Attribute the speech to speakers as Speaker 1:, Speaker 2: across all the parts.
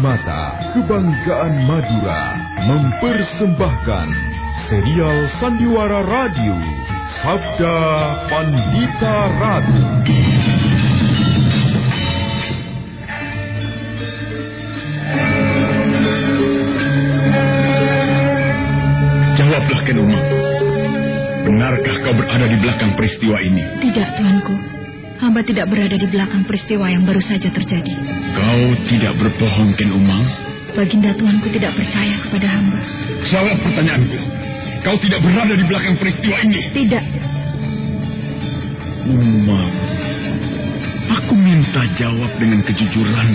Speaker 1: Karimata, Kebanggaan Madura, mempersembahkan serial Sandiwara Radio, Sabda Pandita Ratu.
Speaker 2: Jawablah, Kenuma. Benarkah kau berada di belakang peristiwa ini?
Speaker 3: Tidak, Tuanku. Hamba tidak berada di belakang peristiwa yang baru saja terjadi.
Speaker 2: Kau tidak berbohong, Ken Umang?
Speaker 3: Baginda Tuanku tidak percaya kepada hamba.
Speaker 2: Jawab pertanyaanku. Kau tidak berada di belakang peristiwa ini?
Speaker 3: Tidak.
Speaker 2: Umang, aku minta jawab dengan kejujuran.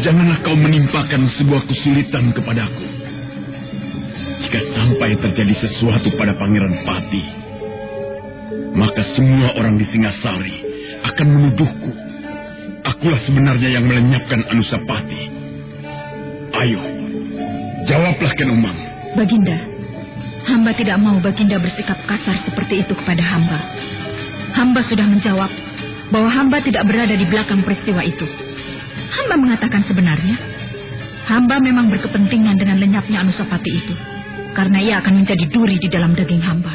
Speaker 2: Janganlah kau menimpakan sebuah kesulitan kepadaku. Jika sampai terjadi sesuatu pada Pangeran Pati, maka semua orang di Singasari akan menuduhku. Akulah sebenarnya yang melenyapkan Anusapati. Ayo, jawablah Ken Umang.
Speaker 3: Baginda, hamba tidak mau Baginda bersikap kasar seperti itu kepada hamba. Hamba sudah menjawab bahwa hamba tidak berada di belakang peristiwa itu. Hamba mengatakan sebenarnya, hamba memang berkepentingan dengan lenyapnya Anusapati itu. Karena ia akan menjadi duri di dalam daging hamba.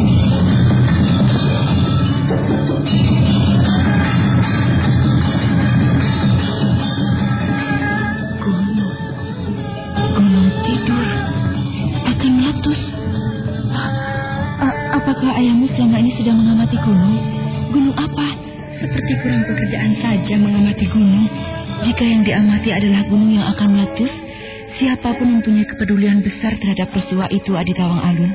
Speaker 3: Kurang pekerjaan saja mengamati gunung. Jika yang diamati adalah gunung yang akan meletus, siapa pun mempunyai kepedulian besar terhadap peristiwa itu Adi Tawang Alun.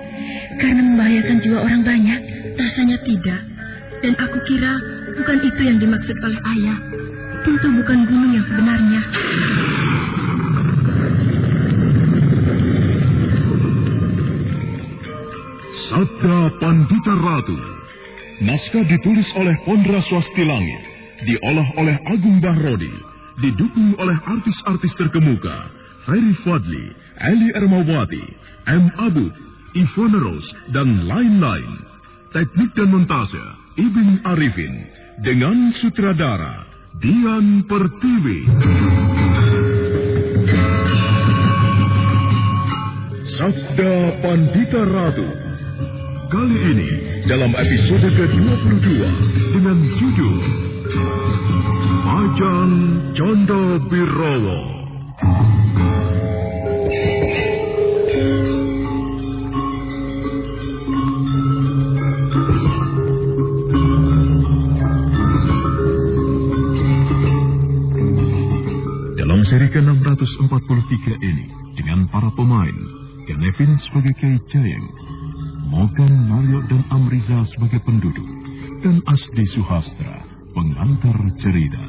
Speaker 3: Karena membahayakan jiwa orang banyak. Rasanya tidak. Dan aku kira bukan itu yang dimaksud oleh ayah. Tentu bukan gunung yang sebenarnya.
Speaker 4: Sabda Pandita Ratu. Naskah ditulis oleh Pondra Swasti Langit, diolah oleh Agung Bahrodi, didukung oleh artis-artis terkemuka, Ferry Fadli, Eli Ermawati, M. Abud, Ivone Rose, dan lain-lain. Teknik dan montase, Ibn Arifin, dengan sutradara, Dian Pertiwi. Sabda Pandita Ratu. Kali ini dalam episode ke-22 dengan judul Majang Canda Birowo. Dalam seri ke-643 ini, dengan para pemain, Kenevin sebagai Kiai Jayeng, Mogan, Naryo, dan Amriza sebagai penduduk, dan Asdi Suhastra, pengantar cerita.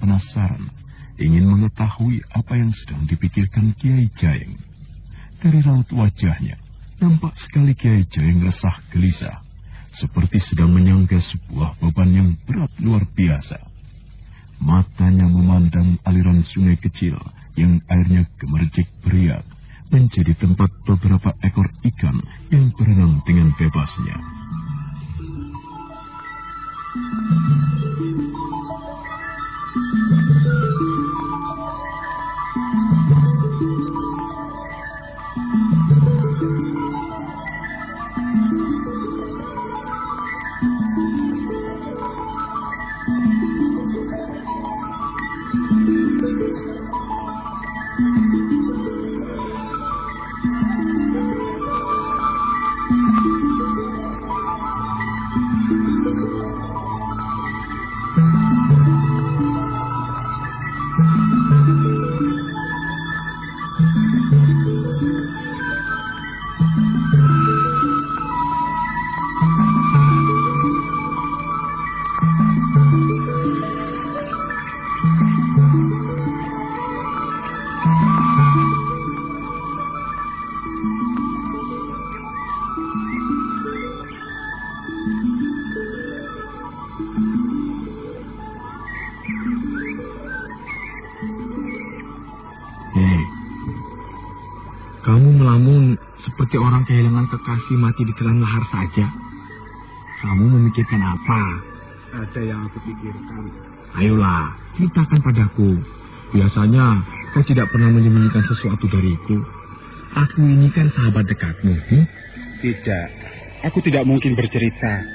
Speaker 4: Penasaran, ingin mengetahui apa yang sedang dipikirkan Kiai Jayeng. Dari raut wajahnya, nampak sekali Kiai Jayeng resah gelisah, seperti sedang menyangga sebuah beban yang berat luar biasa. Matanya memandang aliran sungai kecil yang airnya gemercik beriak, menjadi tempat beberapa ekor ikan yang berenang dengan bebasnya.
Speaker 5: Kekasih mati di telan lahar saja. Kamu memikirkan apa?
Speaker 6: Ada yang aku pikirkan.
Speaker 5: Ayolah, ceritakan padaku. Biasanya kau tidak pernah menyembunyikan sesuatu dariku. Aku ini kan sahabat dekatmu. Hmm?
Speaker 6: Tidak, aku tidak mungkin bercerita.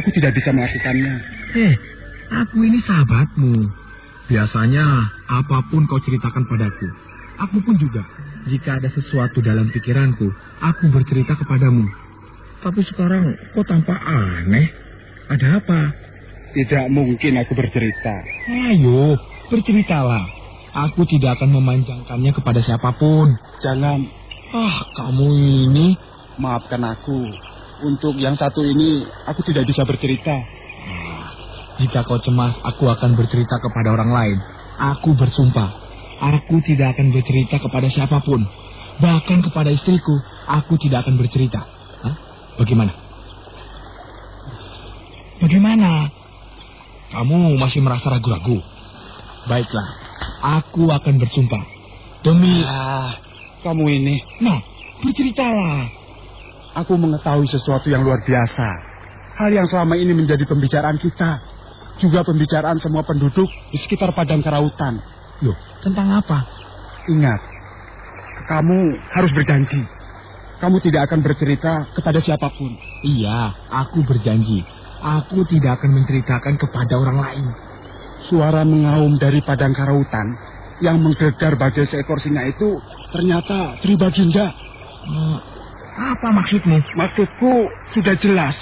Speaker 6: Aku tidak bisa melakukannya.
Speaker 5: Eh, aku ini sahabatmu. Biasanya apa pun kau ceritakan padaku. Aku pun juga. Jika ada sesuatu dalam pikiranku, aku bercerita kepadamu. Tapi sekarang kok tampak aneh. Ada apa?
Speaker 6: Tidak mungkin aku bercerita.
Speaker 5: Ayo, berceritalah. Aku tidak akan memanjangkannya kepada siapa pun.
Speaker 6: Jangan.
Speaker 5: Ah, kamu ini...
Speaker 6: Maafkan aku. Untuk yang satu ini, aku tidak bisa bercerita.
Speaker 5: Ah, jika kau cemas, aku akan bercerita kepada orang lain. Aku bersumpah Aku tidak akan bercerita kepada siapa pun. Bahkan kepada istriku, aku tidak akan bercerita. Bagaimana? Bagaimana? Kamu masih merasa ragu-ragu? Baiklah, aku akan bersumpah. Demi...
Speaker 6: Ah, kamu ini...
Speaker 5: Nah, berceritalah.
Speaker 6: Aku mengetahui sesuatu yang luar biasa. Hal yang selama ini menjadi pembicaraan kita. Juga pembicaraan semua penduduk di sekitar Padang Karautan.
Speaker 5: Loh, tentang apa?
Speaker 6: Ingat, kamu harus berjanji. Kamu tidak akan bercerita kepada siapa pun.
Speaker 5: Iya, aku berjanji. Aku tidak akan menceritakan kepada orang lain.
Speaker 6: Suara mengaum dari padang karautan yang menggelegar bagai seekor singa itu ternyata Sri Baginda.
Speaker 5: Uh, apa maksudmu?
Speaker 6: Maksudku sudah jelas.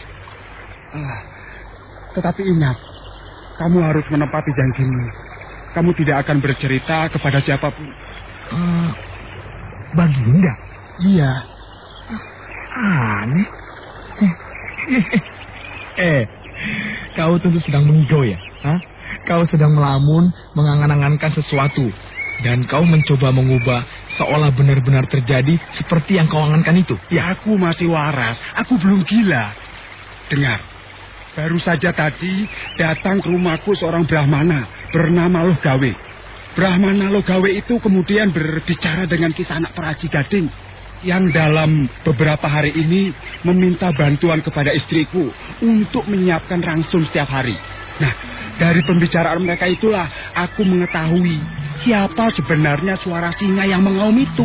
Speaker 6: Uh, tetapi ingat, kamu harus menepati janjimu kamu tidak akan bercerita kepada siapa pun.
Speaker 5: Uh, Baginda?
Speaker 6: Iya.
Speaker 5: Aneh. eh, kau tentu sedang mengigau ya? Hah? Kau sedang melamun, mengangan-angankan sesuatu. Dan kau mencoba mengubah seolah benar-benar terjadi seperti yang kau angankan itu.
Speaker 6: Ya aku masih waras, aku belum gila. Dengar, baru saja tadi datang ke rumahku seorang Brahmana bernama Logawe. Brahmana Logawe itu kemudian berbicara dengan kisah anak Peraji Gading yang dalam beberapa hari ini meminta bantuan kepada istriku untuk menyiapkan rangsum setiap hari. Nah, dari pembicaraan mereka itulah aku mengetahui siapa sebenarnya suara singa yang mengaum itu.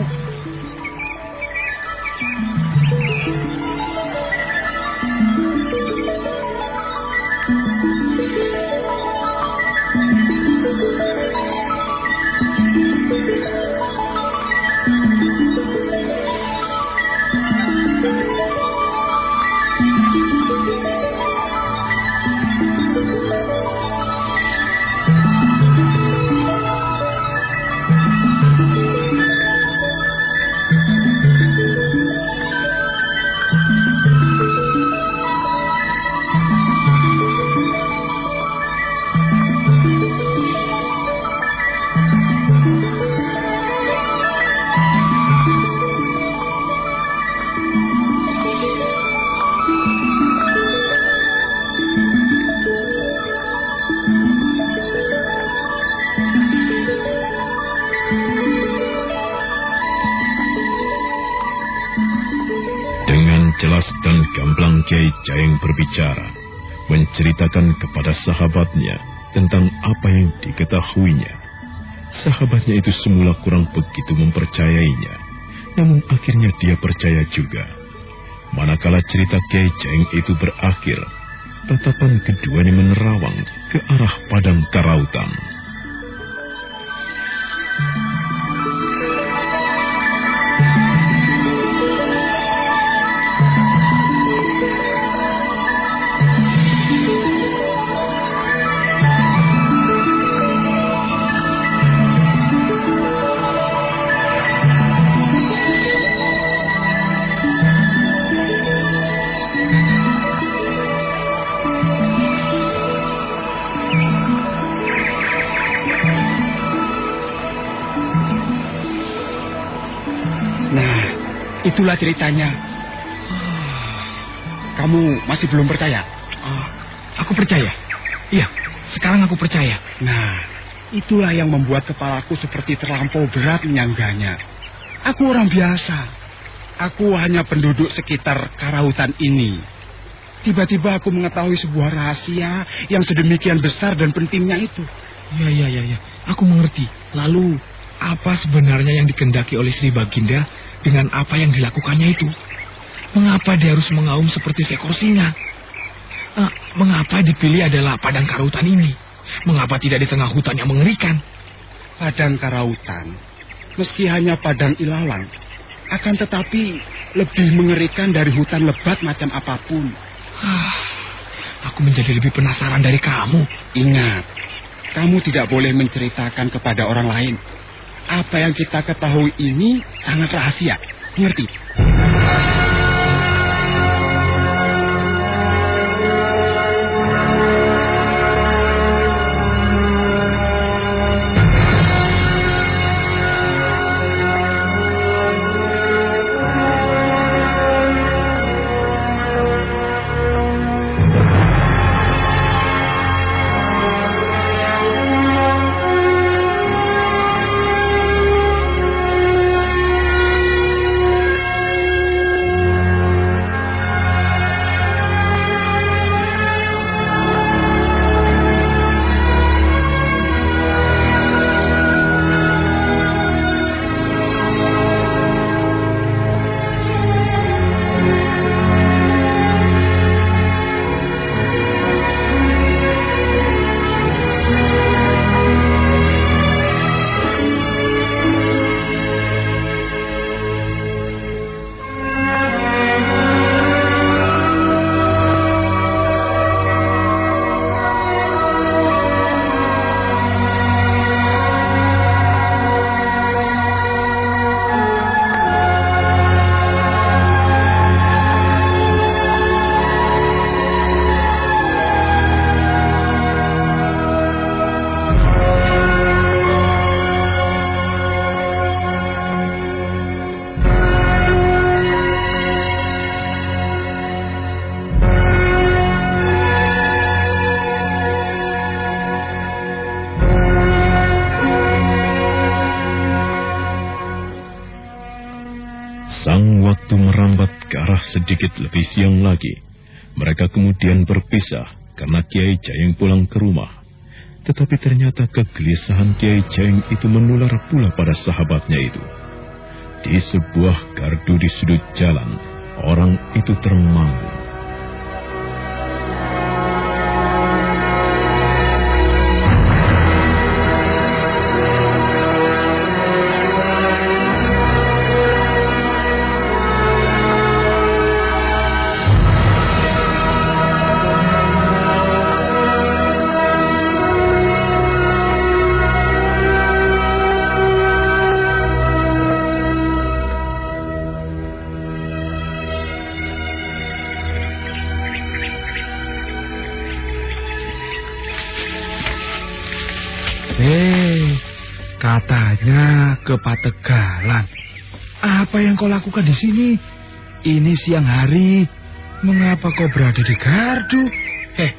Speaker 4: Menceritakan kepada sahabatnya tentang apa yang diketahuinya. Sahabatnya itu semula kurang begitu mempercayainya, namun akhirnya dia percaya juga. Manakala cerita Kiai Jeng itu berakhir, tatapan keduanya menerawang ke arah padang karautan.
Speaker 6: Itulah ceritanya. Kamu masih belum percaya?
Speaker 5: Oh, aku percaya. Iya, sekarang aku percaya.
Speaker 6: Nah, itulah yang membuat kepalaku seperti terlampau berat menyangganya. Aku orang biasa. Aku hanya penduduk sekitar karautan ini. Tiba-tiba aku mengetahui sebuah rahasia yang sedemikian besar dan pentingnya itu.
Speaker 5: Ya, ya, ya, ya. Aku mengerti. Lalu, apa sebenarnya yang dikendaki oleh Sri Baginda dengan apa yang dilakukannya itu? Mengapa dia harus mengaum seperti seekor singa? Uh, mengapa dipilih adalah padang karautan ini? Mengapa tidak di tengah hutan yang mengerikan?
Speaker 6: Padang karautan, meski hanya padang ilalang, akan tetapi lebih mengerikan dari hutan lebat macam apa pun.
Speaker 5: Ah, aku menjadi lebih penasaran dari kamu.
Speaker 6: Ingat, kamu tidak boleh menceritakan kepada orang lain apa yang kita ketahui ini sangat rahasia. Ngerti?
Speaker 4: Sedikit lebih siang lagi. Mereka kemudian berpisah karena Kiai Jayeng pulang ke rumah. Tetapi ternyata kegelisahan Kiai Jayeng itu menular pula pada sahabatnya itu. Di sebuah gardu di sudut jalan, orang itu termangu.
Speaker 5: Kau lakukan di sini? Ini siang hari. Mengapa kau berada di gardu? Eh,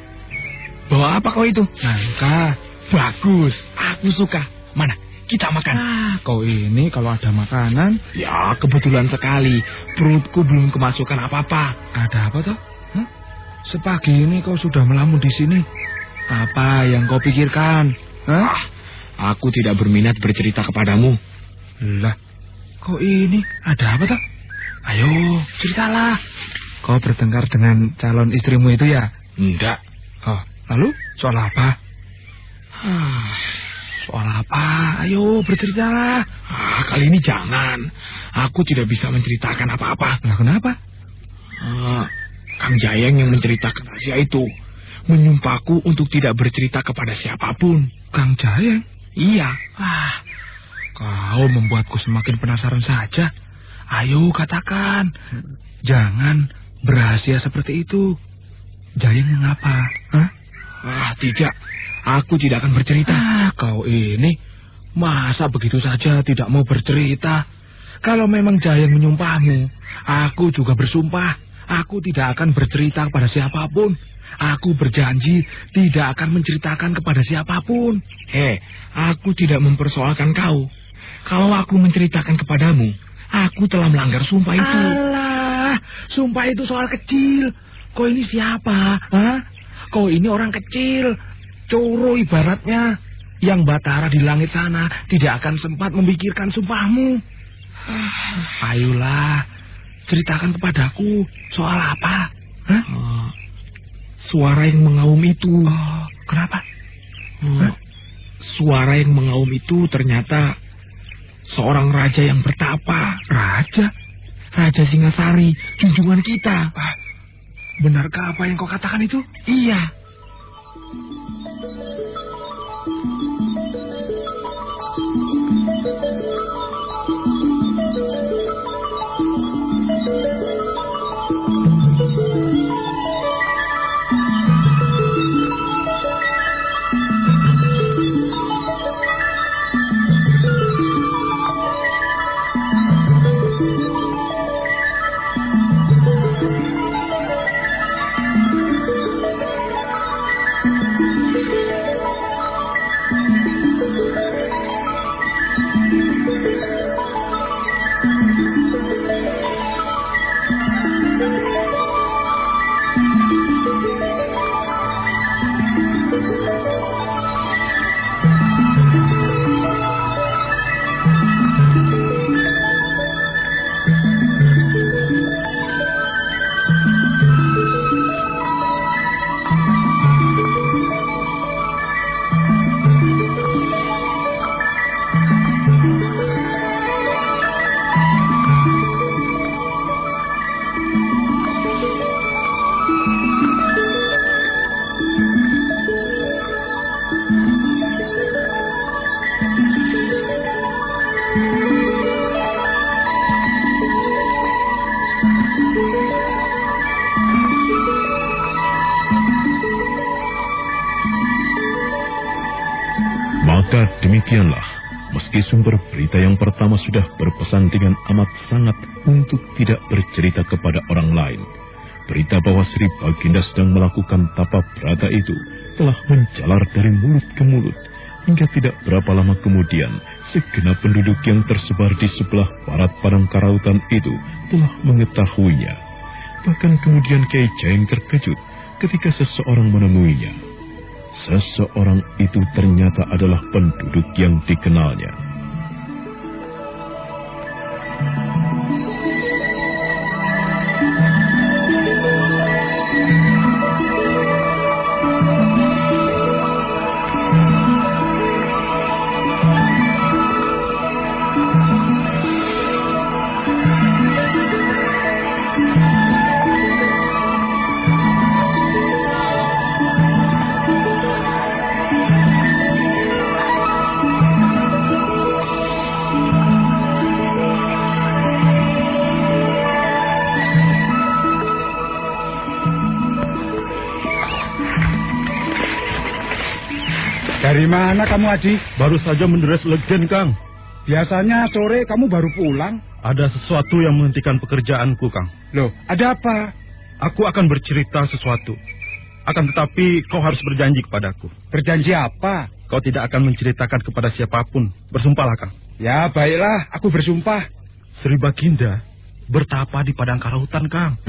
Speaker 5: bawa apa kau itu? Nangka. Bagus, aku suka. Mana? Kita makan.
Speaker 6: Ah, kau ini kalau ada makanan.
Speaker 5: Ya, kebetulan sekali. Perutku belum kemasukan apa-apa.
Speaker 6: Ada apa toh? Huh?
Speaker 7: sepagi ini kau sudah melamun di sini. Apa yang kau pikirkan? Hah?
Speaker 5: Aku tidak berminat bercerita kepadamu.
Speaker 7: Lah, kau ini ada apa tak? Ayo, ceritalah. Kau bertengkar dengan calon istrimu itu ya?
Speaker 5: Enggak.
Speaker 7: Oh, lalu soal apa?
Speaker 5: Ah,
Speaker 7: Soal apa? Ayo berceritalah.
Speaker 5: ah, kali ini jangan. Aku tidak bisa menceritakan apa-apa.
Speaker 7: Lah kenapa?
Speaker 5: Ah, Kang Jayeng yang menceritakan rahasia itu menyumpahku untuk tidak bercerita kepada siapa pun.
Speaker 7: Kang Jayeng?
Speaker 5: Iya.
Speaker 7: Ah, kau membuatku semakin penasaran saja. Ayo katakan. Jangan berhasil seperti itu. Jayeng mengapa? Hah?
Speaker 5: Ah, tidak. Aku tidak akan bercerita.
Speaker 7: Ah, kau ini masa begitu saja tidak mau bercerita? Kalau memang Jayeng menyumpahmu, aku juga bersumpah. Aku tidak akan bercerita kepada siapa pun. Aku berjanji tidak akan menceritakan kepada siapa pun.
Speaker 5: Hei, aku tidak mempersoalkan kau. Kalau aku menceritakan kepadamu, aku telah melanggar sumpah itu.
Speaker 7: Alah, sumpah itu soal kecil. Kau ini siapa? Hah? Kau ini orang kecil. Coro ibaratnya. Yang Batara di langit sana tidak akan sempat memikirkan sumpahmu. Ah, Ayolah, ceritakan kepadaku soal apa? Hah?
Speaker 5: Ah, suara yang mengaum itu.
Speaker 7: Oh, kenapa?
Speaker 5: Ah, suara yang mengaum itu ternyata seorang raja yang bertapa.
Speaker 7: Raja?
Speaker 5: Raja Singasari, junjungan kita.
Speaker 7: Ah, benarkah apa yang kau katakan itu?
Speaker 5: Iya.
Speaker 4: Baginda sedang melakukan tapa berata itu telah menjalar dari mulut ke mulut, hingga tidak berapa lama kemudian, segenap penduduk yang tersebar di sebelah barat padang karautan itu telah mengetahuinya. Bahkan kemudian Kiai Jaeng terkejut ketika seseorang menemuinya. Seseorang itu ternyata adalah penduduk yang dikenalnya.
Speaker 6: Dari mana kamu, Haji?
Speaker 8: Baru saja menderes legen, Kang.
Speaker 6: Biasanya sore kamu baru pulang.
Speaker 8: Ada sesuatu yang menghentikan pekerjaanku, Kang.
Speaker 6: Loh, ada apa?
Speaker 8: Aku akan bercerita sesuatu. Akan tetapi kau harus berjanji kepadaku.
Speaker 6: Berjanji apa?
Speaker 8: Kau tidak akan menceritakan kepada siapa pun. Bersumpahlah, Kang.
Speaker 6: Ya, baiklah, aku bersumpah.
Speaker 8: Sri Baginda bertapa di padang karautan, Kang.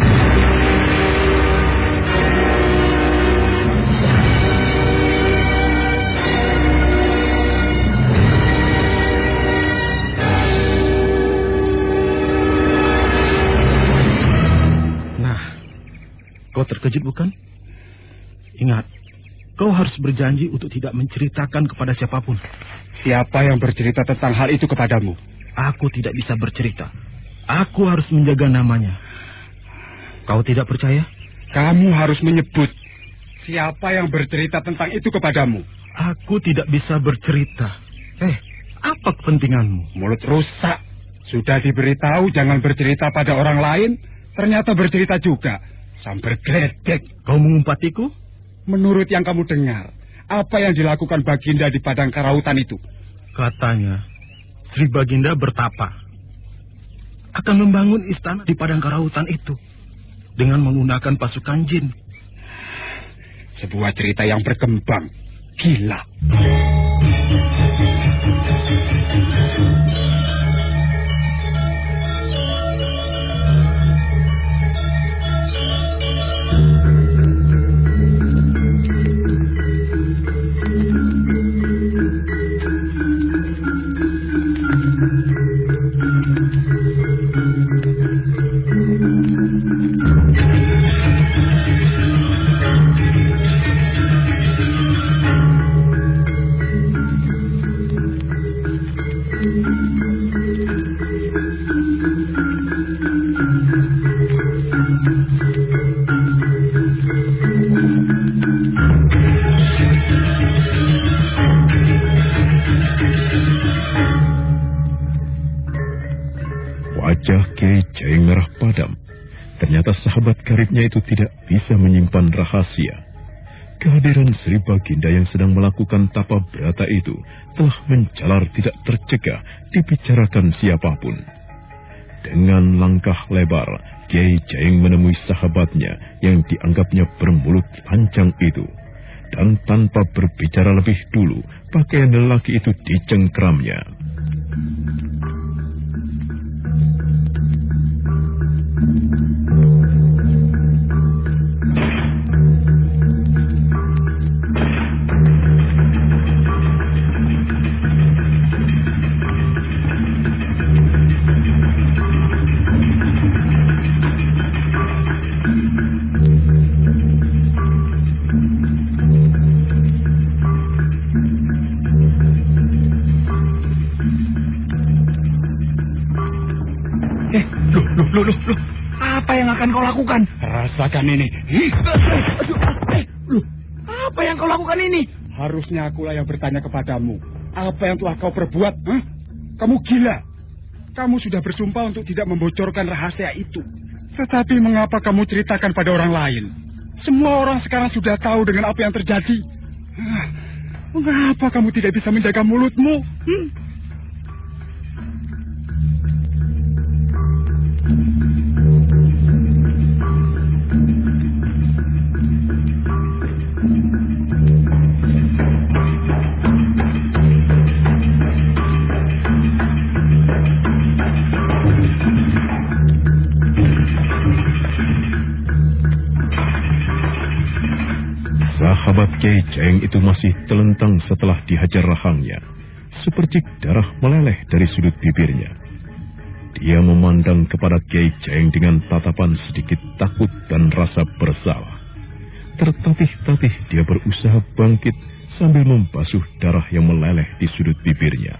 Speaker 5: Kau terkejut bukan? Ingat, kau harus berjanji untuk tidak menceritakan kepada siapa pun.
Speaker 6: Siapa yang bercerita tentang hal itu kepadamu?
Speaker 5: Aku tidak bisa bercerita. Aku harus menjaga namanya. Kau tidak percaya?
Speaker 6: Kamu harus menyebut siapa yang bercerita tentang itu kepadamu.
Speaker 5: Aku tidak bisa bercerita. Eh, apa kepentinganmu?
Speaker 6: Mulut rusak. Sudah diberitahu jangan bercerita pada orang lain, ternyata bercerita juga. Sampai gledek.
Speaker 5: Kau mengumpatiku?
Speaker 6: Menurut yang kamu dengar, apa yang dilakukan Baginda di padang karautan itu?
Speaker 5: Katanya, Sri Baginda bertapa. Akan membangun istana di padang karautan itu. Dengan menggunakan pasukan jin.
Speaker 6: Sebuah cerita yang berkembang. Gila.
Speaker 4: Wajah rahasia. Kehadiran Sri Baginda yang sedang melakukan tapa berata itu telah menjalar tidak tercegah dibicarakan siapa pun. Dengan langkah lebar, Kiai Jayeng menemui sahabatnya yang dianggapnya bermulut panjang itu. Dan tanpa berbicara lebih dulu, pakaian lelaki itu dicengkramnya.
Speaker 6: Rasakan ini.
Speaker 5: Aduh, eh, loh, apa yang kau lakukan ini?
Speaker 6: Harusnya akulah yang bertanya kepadamu. Apa yang telah kau perbuat? Hah? Kamu gila. Kamu sudah bersumpah untuk tidak membocorkan rahasia itu. Tetapi mengapa kamu ceritakan pada orang lain? Semua orang sekarang sudah tahu dengan apa yang terjadi. Hah, Mengapa kamu tidak bisa menjaga mulutmu? Hmm?
Speaker 4: Sahabat Kiai Jeng itu masih telentang setelah dihajar rahangnya. Seperti darah meleleh dari sudut bibirnya. Dia memandang kepada Kiai Jeng dengan tatapan sedikit takut dan rasa bersalah. Tertatih-tatih dia berusaha bangkit sambil membasuh darah yang meleleh di sudut bibirnya.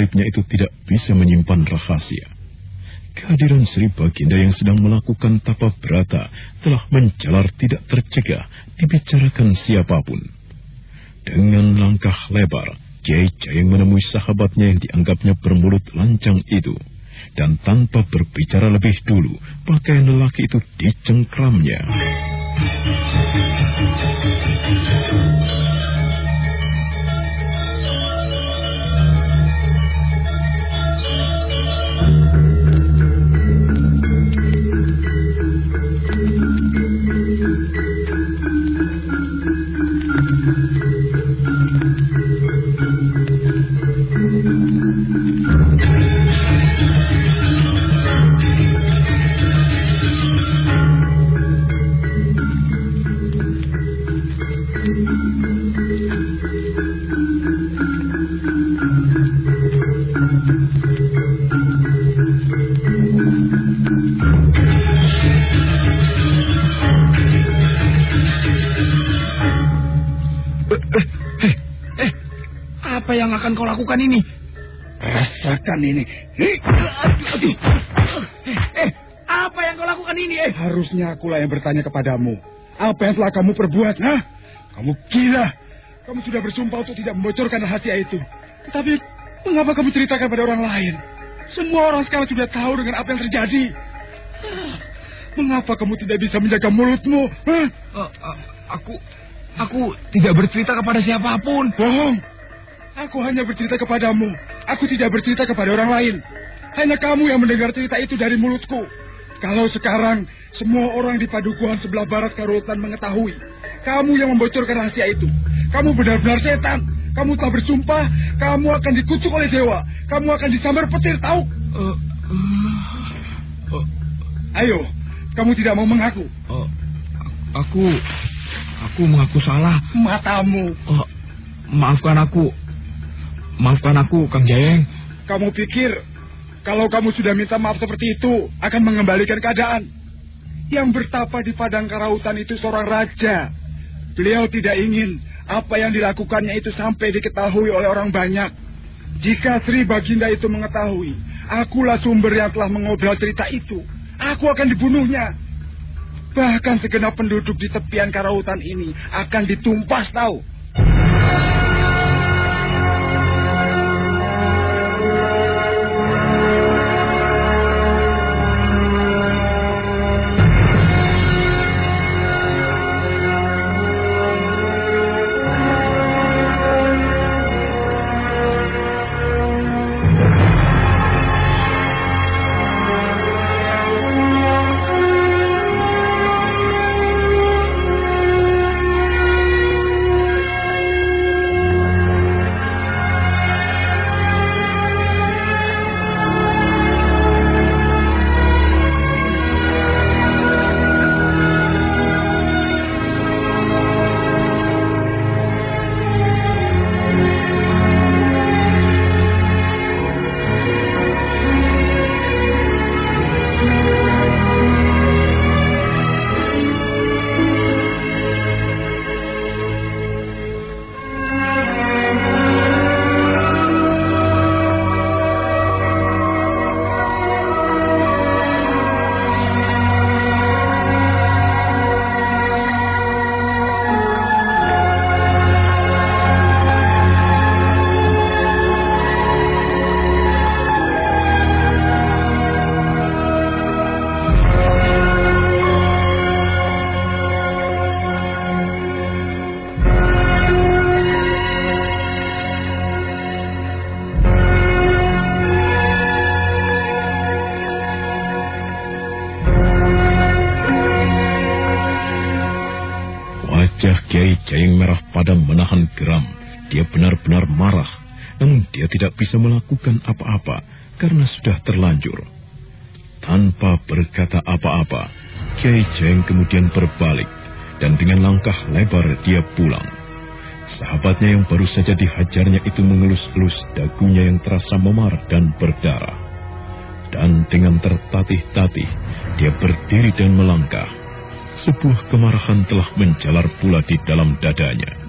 Speaker 4: Karibnya itu tidak bisa menyimpan rahasia. Kehadiran Sri Baginda yang sedang melakukan tapa berata telah menjalar tidak tercegah dibicarakan siapa pun. Dengan langkah lebar, Kiai Jaeng menemui sahabatnya yang dianggapnya bermulut lancang itu. Dan tanpa berbicara lebih dulu, pakaian lelaki itu dicengkramnya.
Speaker 5: Lakukan ini?
Speaker 6: Rasakan ini.
Speaker 5: Eh, eh, apa yang kau lakukan ini? Eh?
Speaker 6: Harusnya akulah yang bertanya kepadamu. Apa yang telah kamu perbuat, ha? Kamu gila. Kamu sudah bersumpah untuk tidak membocorkan rahasia itu. Tetapi, mengapa kamu ceritakan pada orang lain? Semua orang sekarang sudah tahu dengan apa yang terjadi. Mengapa kamu tidak bisa menjaga mulutmu? Hah?
Speaker 5: Uh, uh, aku, aku tidak bercerita kepada siapa pun.
Speaker 6: Bohong. Aku hanya bercerita kepadamu. Aku tidak bercerita kepada orang lain. Hanya kamu yang mendengar cerita itu dari mulutku. Kalau sekarang semua orang di padukuhan sebelah barat Karotan mengetahui kamu yang membocorkan rahasia itu, kamu benar-benar setan. Kamu telah bersumpah, kamu akan dikucuk oleh dewa. Kamu akan disambar petir, tahu? Uh, uh, uh. Ayo, kamu tidak mau mengaku. Uh,
Speaker 5: aku, aku mengaku salah.
Speaker 6: Matamu. Uh,
Speaker 5: maafkan aku. Maafkan aku, Kang Jayeng.
Speaker 6: Kamu pikir kalau kamu sudah minta maaf seperti itu akan mengembalikan keadaan? Yang bertapa di padang karautan itu seorang raja. Beliau tidak ingin apa yang dilakukannya itu sampai diketahui oleh orang banyak. Jika Sri Baginda itu mengetahui, akulah sumber yang telah mengobrol cerita itu. Aku akan dibunuhnya. Bahkan segenap penduduk di tepian karautan ini akan ditumpas tahu. Tidak bisa melakukan apa-apa karena sudah terlanjur. Tanpa berkata apa-apa, Kiai Jeng kemudian berbalik dan dengan langkah lebar dia pulang. Sahabatnya yang baru saja dihajarnya itu mengelus-elus dagunya yang terasa memar dan berdarah. Dan dengan tertatih-tatih, dia berdiri dan melangkah. Sebuah kemarahan telah menjalar pula di dalam dadanya.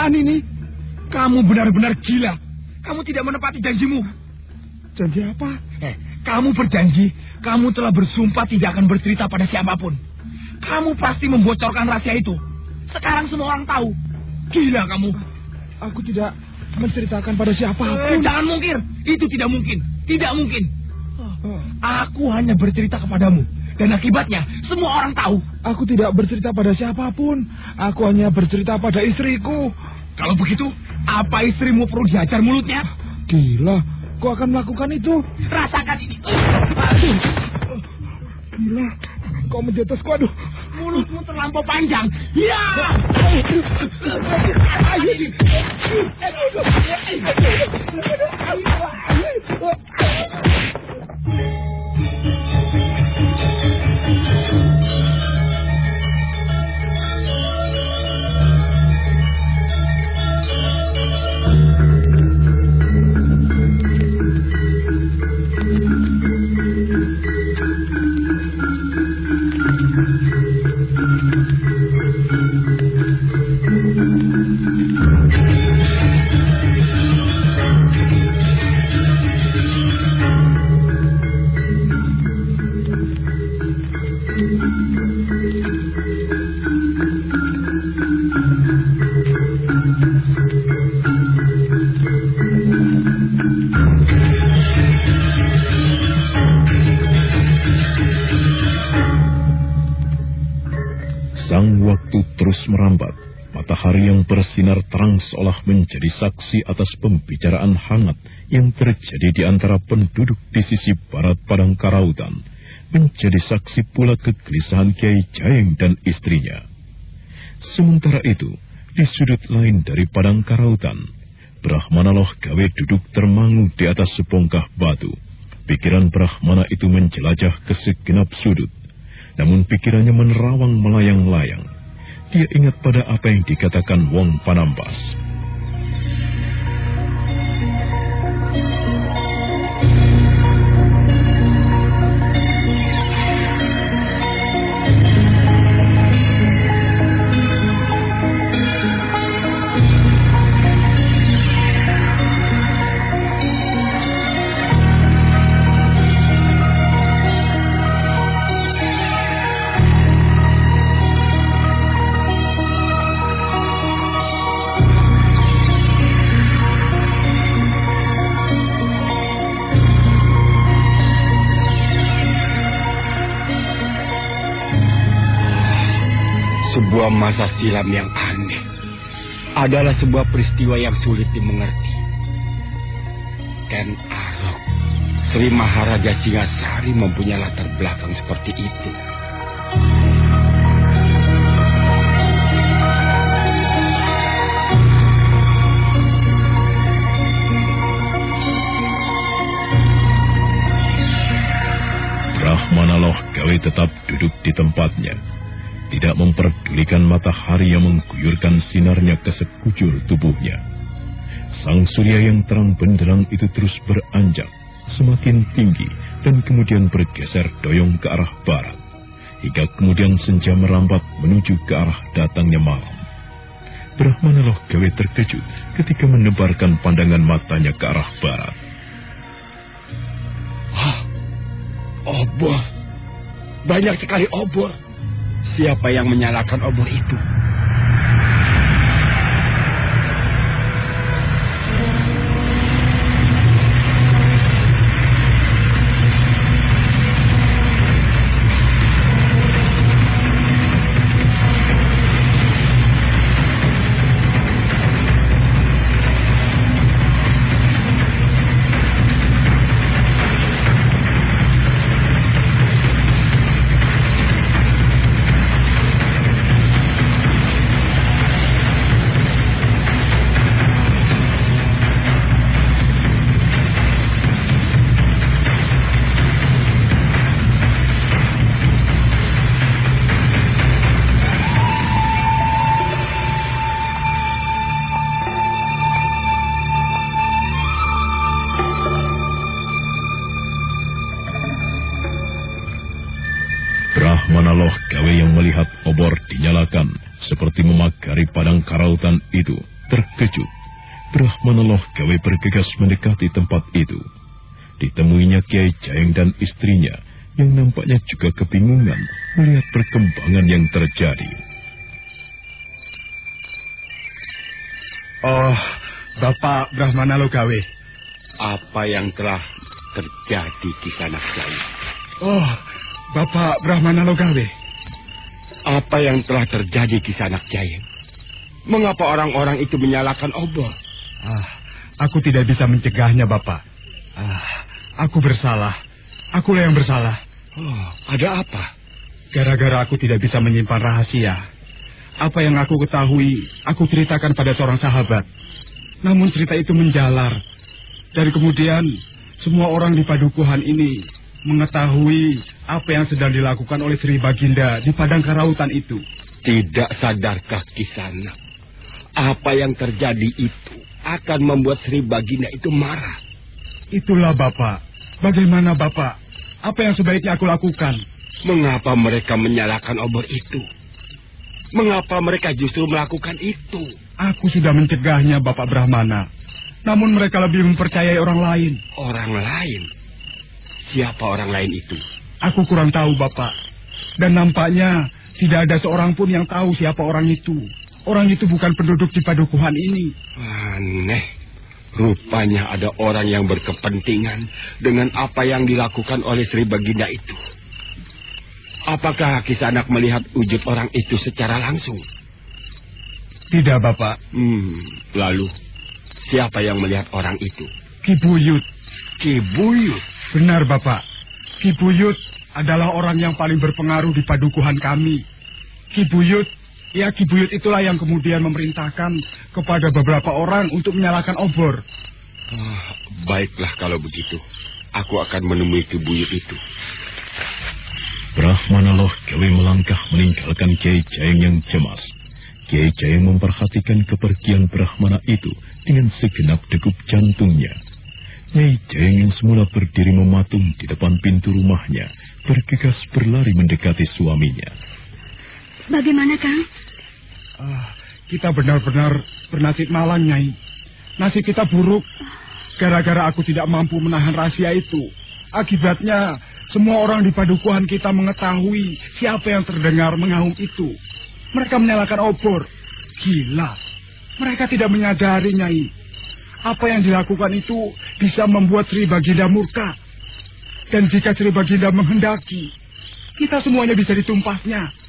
Speaker 6: Apa-apaan ini?
Speaker 5: Kamu benar-benar gila. Kamu tidak menepati janjimu.
Speaker 6: Janji apa?
Speaker 5: Eh, kamu berjanji, kamu telah bersumpah tidak akan bercerita pada siapa pun. Kamu pasti membocorkan rahasia itu. Sekarang semua orang tahu. Gila kamu.
Speaker 6: Aku tidak menceritakan pada siapa pun.
Speaker 5: Eh, jangan mungkir. Itu tidak mungkin. Tidak mungkin. Aku hanya bercerita kepadamu. Dan akibatnya, semua orang tahu.
Speaker 6: Aku tidak bercerita pada siapa pun. Aku hanya bercerita pada istriku.
Speaker 5: Kalau begitu, apa istrimu perlu diajar mulutnya?
Speaker 6: Gila, kau akan melakukan itu?
Speaker 5: Rasakan ini.
Speaker 6: Gila, kau menjatuhku, aduh.
Speaker 5: Mulutmu terlampau panjang. Ya!
Speaker 4: Sang terus merambat. Matahari yang bersinar terang seolah menjadi saksi atas pembicaraan hangat yang terjadi di antara penduduk di sisi barat Padang Karautan. Menjadi saksi pula kegelisahan Kiai Jaeng dan istrinya. Sementara itu, di sudut lain dari Padang Karautan, Brahmana Loh Gawe duduk termangu di atas sebongkah batu. Pikiran Brahmana itu menjelajah ke segenap sudut. Namun pikirannya menerawang melayang-layang. Dia ingat pada apa yang dikatakan Wong Panampas.
Speaker 6: Masa silam yang aneh adalah sebuah peristiwa yang sulit dimengerti. Ken Arok, Sri Maharaja Singasari mempunyai latar belakang seperti itu.
Speaker 4: Memperdulikan matahari yang mengguyurkan sinarnya ke sekujur tubuhnya. Sang surya yang terang benderang itu terus beranjak, semakin tinggi, dan kemudian bergeser doyong ke arah barat. Hingga kemudian senja merambat menuju ke arah datangnya malam. Brahmana Loh Gawe terkejut ketika menebarkan pandangan matanya ke arah barat.
Speaker 6: Obor. Banyak sekali obor. Siapa yang menyalakan obor itu?
Speaker 4: Bergegas mendekati tempat itu. Ditemuinya Kiai Jaeng dan istrinya yang nampaknya juga kebingungan melihat perkembangan yang terjadi.
Speaker 6: Oh, Bapak Brahmana Logawe.
Speaker 9: Apa yang telah terjadi di sana Jaya?
Speaker 6: Oh, Bapak Brahmana Logawe.
Speaker 9: Apa yang telah terjadi di sana Jaya? Mengapa orang-orang itu menyalakan obor?
Speaker 6: Ah, aku tidak bisa mencegahnya, Bapak. Ah, aku bersalah. Akulah yang bersalah.
Speaker 9: Oh, ada apa?
Speaker 6: Gara-gara aku tidak bisa menyimpan rahasia. Apa yang aku ketahui, aku ceritakan pada seorang sahabat. Namun cerita itu menjalar. Dari kemudian, semua orang di padukuhan ini mengetahui apa yang sedang dilakukan oleh Sri Baginda di padang karautan itu.
Speaker 9: Tidak sadarkah Kisana? Apa yang terjadi itu akan membuat Sri Baginda itu marah.
Speaker 6: Itulah Bapak. Bagaimana Bapak? Apa yang sebaiknya aku lakukan?
Speaker 9: Mengapa mereka menyalakan obor itu? Mengapa mereka justru melakukan itu?
Speaker 6: Aku sudah mencegahnya, Bapak Brahmana. Namun mereka lebih mempercayai orang lain.
Speaker 9: Orang lain? Siapa orang lain itu?
Speaker 6: Aku kurang tahu, Bapak. Dan nampaknya tidak ada seorang pun yang tahu siapa orang itu. Orang itu bukan penduduk di padukuhan ini.
Speaker 9: Aneh. Rupanya ada orang yang berkepentingan dengan apa yang dilakukan oleh Sri Baginda itu. Apakah Kisanak melihat wujud orang itu secara langsung?
Speaker 6: Tidak, Bapak.
Speaker 9: Hmm, lalu siapa yang melihat orang itu?
Speaker 6: Kibuyut.
Speaker 9: Kibuyut?
Speaker 6: Benar, Bapak. Kibuyut adalah orang yang paling berpengaruh di padukuhan kami. Kibuyut, ya Kibuyut itulah yang kemudian memerintahkan kepada beberapa orang untuk menyalakan obor.
Speaker 9: Oh, baiklah kalau begitu. Aku akan menemui Kibuyut itu.
Speaker 4: Brahmana Loh Gawe melangkah meninggalkan Kiai Jaeng yang cemas. Kiai Jaeng memperhatikan kepergian Brahmana itu dengan segenap degup jantungnya. Kiai Jaeng yang semula berdiri mematung di depan pintu rumahnya, bergegas berlari mendekati suaminya.
Speaker 10: Bagaimana, Kang?
Speaker 6: Ah, kita benar-benar bernasib malang, Nyai. Nasib kita buruk. Gara-gara aku tidak mampu menahan rahasia itu. Akibatnya, semua orang di padukuhan kita mengetahui siapa yang terdengar mengaum itu. Mereka menyalakan obor. Gila. Mereka tidak menyadari, Nyai. Apa yang dilakukan itu bisa membuat Sri Baginda murka. Dan jika Sri Baginda menghendaki, kita semuanya bisa ditumpahnya.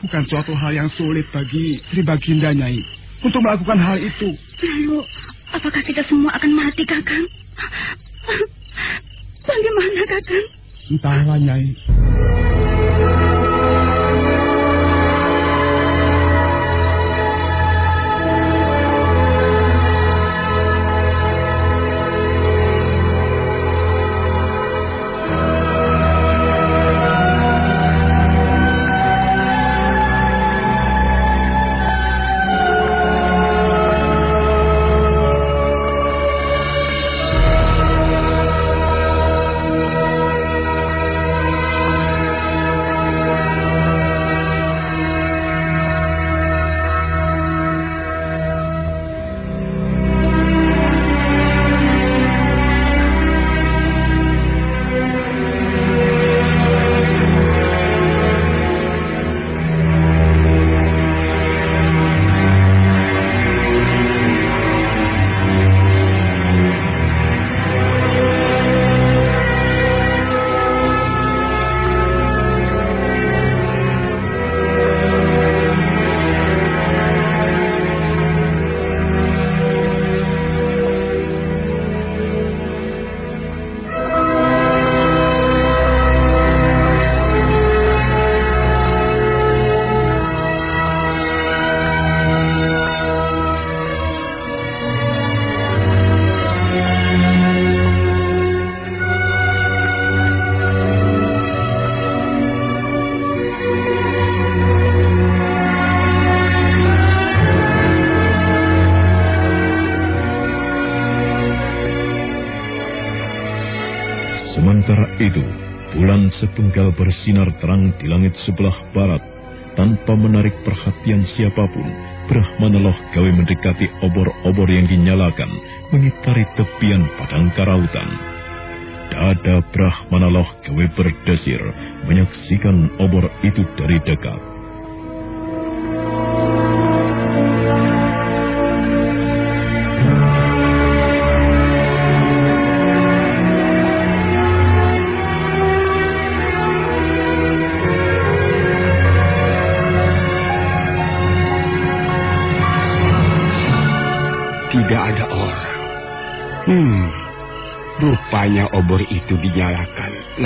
Speaker 6: Bukan suatu hal yang sulit bagi Sri Baginda, Nyai, untuk melakukan hal itu.
Speaker 10: Lalu, apakah kita semua akan mati, Kakang? Bagaimana, Kakang?
Speaker 6: Entahlah, Nyai.
Speaker 4: Bersinar terang di langit sebelah barat. Tanpa menarik perhatian siapa pun, Brahmana Loh gawe mendekati obor-obor yang dinyalakan, mengitari tepian padang karautan. Dada Brahmana Loh gawe berdesir, menyaksikan obor itu dari dekat.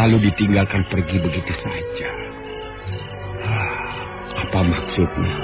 Speaker 9: Lalu ditinggalkan pergi begitu saja. Ah, apa maksudnya?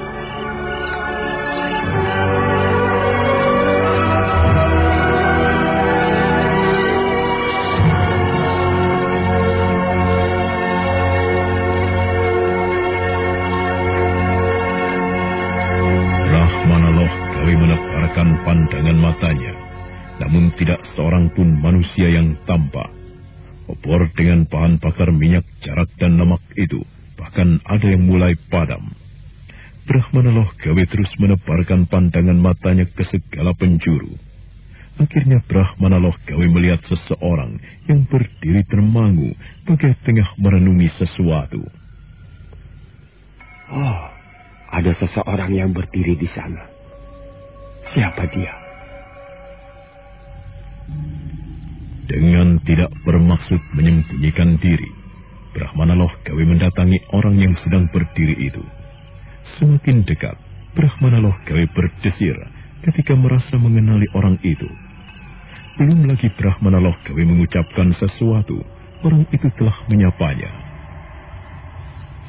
Speaker 4: Seseorang yang berdiri
Speaker 9: di sana. Siapa dia?
Speaker 4: Dengan tidak bermaksud menyembunyikan diri, Brahmana Loh gawe mendatangi orang yang sedang berdiri itu. Semakin dekat, Brahmana Loh gawe berdesir ketika merasa mengenali orang itu. Belum lagi Brahmana Loh gawe mengucapkan sesuatu, orang itu telah menyapanya.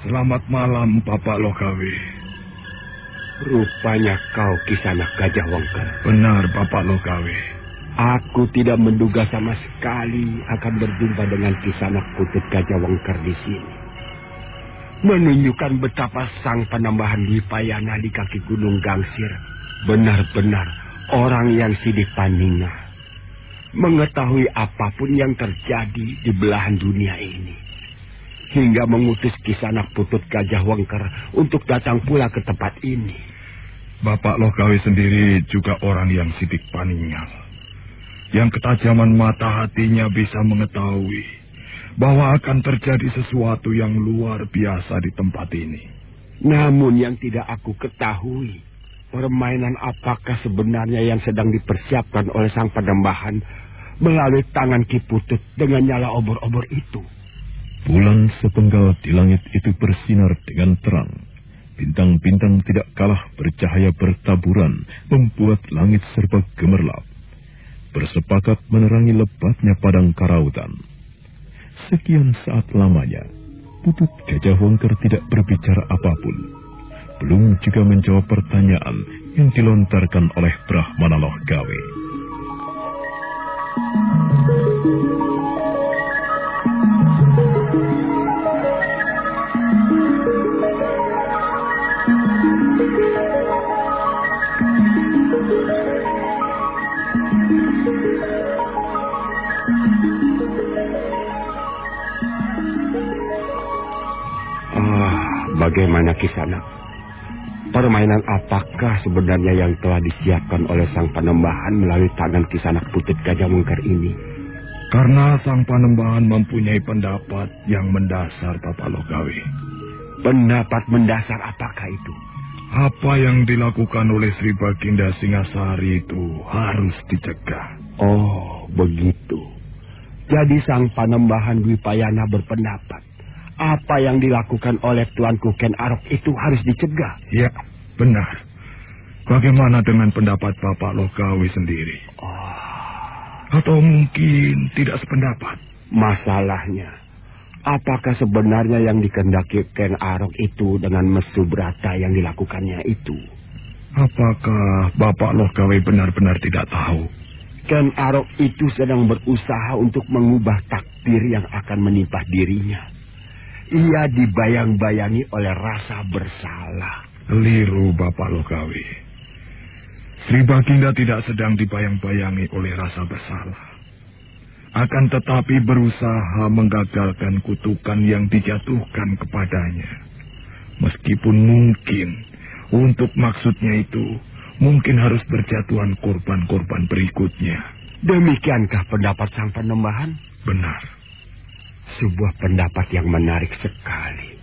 Speaker 9: Selamat malam, Bapak Lokawi. Rupanya kau kisana Gajah Wongker.
Speaker 11: Benar, Bapak Lokawi.
Speaker 9: Aku tidak menduga sama sekali akan berjumpa dengan kisanak putut Gajah Wongker di sini. Menunjukkan betapa sang penambahan Wipayana di kaki Gunung Gangsir benar-benar orang yang sidik paninga. Mengetahui apa pun yang terjadi di belahan dunia ini. Hingga mengutus kisanak putut Gajah Wongker untuk datang pula ke tempat ini.
Speaker 11: Bapak Lokawi sendiri juga orang yang sidik paningal yang ketajaman mata hatinya bisa mengetahui bahwa akan terjadi sesuatu yang luar biasa di tempat ini.
Speaker 9: Namun yang tidak aku ketahui, permainan apakah sebenarnya yang sedang dipersiapkan oleh sang pedembahan melalui tangan Kiputut dengan nyala obor-obor itu?
Speaker 4: Bulan sepenggal di langit itu bersinar dengan terang. Bintang-bintang tidak kalah bercahaya bertaburan, membuat langit serba gemerlap bersepakat menerangi lebatnya padang karautan. Sekian saat lamanya, Putut Gajah Wongker tidak berbicara apa pun. Belum juga menjawab pertanyaan yang dilontarkan oleh Brahmana Loh Gawe.
Speaker 9: Bagaimana kisana? Permainan apakah sebenarnya yang telah disiapkan oleh sang panembahan melalui tangan kisanak putih gajah mungkar ini?
Speaker 11: Karena sang panembahan mempunyai pendapat yang mendasar, Bapak Logawi.
Speaker 9: Pendapat mendasar apakah itu?
Speaker 11: Apa yang dilakukan oleh Sri Baginda Singasari itu harus dicegah.
Speaker 9: Oh, begitu. Jadi sang panembahan Dwi Payana berpendapat apa yang dilakukan oleh Tuanku Ken Arok itu harus dicegah.
Speaker 11: Ya, benar. Bagaimana dengan pendapat Bapak Lokawi sendiri?
Speaker 9: Oh.
Speaker 11: Atau mungkin tidak sependapat?
Speaker 9: Masalahnya, apakah sebenarnya yang dikendaki Ken Arok itu dengan mesubrata yang dilakukannya itu?
Speaker 11: Apakah Bapak Lokawi benar-benar tidak tahu?
Speaker 9: Ken Arok itu sedang berusaha untuk mengubah takdir yang akan menimpa dirinya. Ia dibayang-bayangi oleh rasa bersalah.
Speaker 11: Keliru, Bapak Lokawi. Sri Baginda tidak sedang dibayang-bayangi oleh rasa bersalah. akan tetapi berusaha menggagalkan kutukan yang dijatuhkan kepadanya. Meskipun mungkin untuk maksudnya itu mungkin harus berjatuhan korban-korban berikutnya.
Speaker 9: Demikiankah pendapat sang penembahan?
Speaker 11: Benar.
Speaker 9: Sebuah pendapat yang menarik sekali.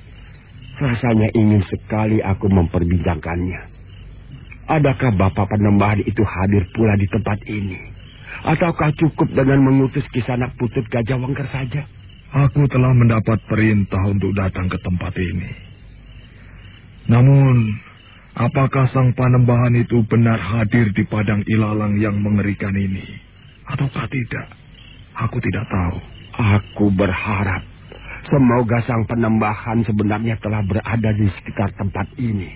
Speaker 9: Rasanya ingin sekali aku memperbincangkannya. Adakah Bapak penembahan itu hadir pula di tempat ini? Ataukah cukup dengan mengutus kisanak putut Gajah Wangker saja?
Speaker 11: Aku telah mendapat perintah untuk datang ke tempat ini. Namun, apakah sang panembahan itu benar hadir di padang ilalang yang mengerikan ini? Ataukah tidak? Aku tidak tahu.
Speaker 9: Aku berharap semoga sang penembahan sebenarnya telah berada di sekitar tempat ini.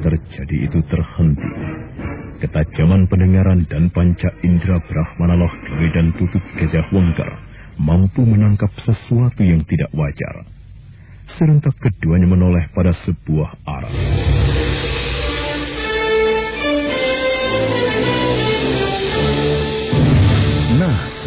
Speaker 4: Terjadi itu terhenti. Ketajaman pendengaran dan panca indera Brahmana Lohgawe dan tutut Gajah Wengker mampu menangkap sesuatu yang tidak wajar. Serentak keduanya menoleh pada sebuah arah.